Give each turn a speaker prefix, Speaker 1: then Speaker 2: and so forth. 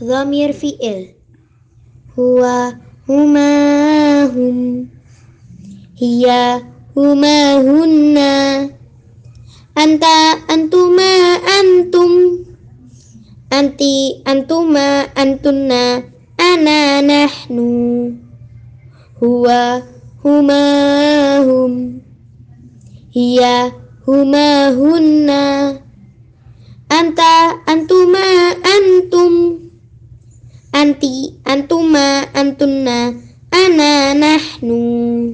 Speaker 1: Dhamir fi'il. Huwa huma hum Hiya huma hunna Anta antuma antum. Anti antuma antunna. Ana nahnu. Huwa huma hum Hiya huma hunna Anta anta anti, antuma, antunna, ana, nahnu.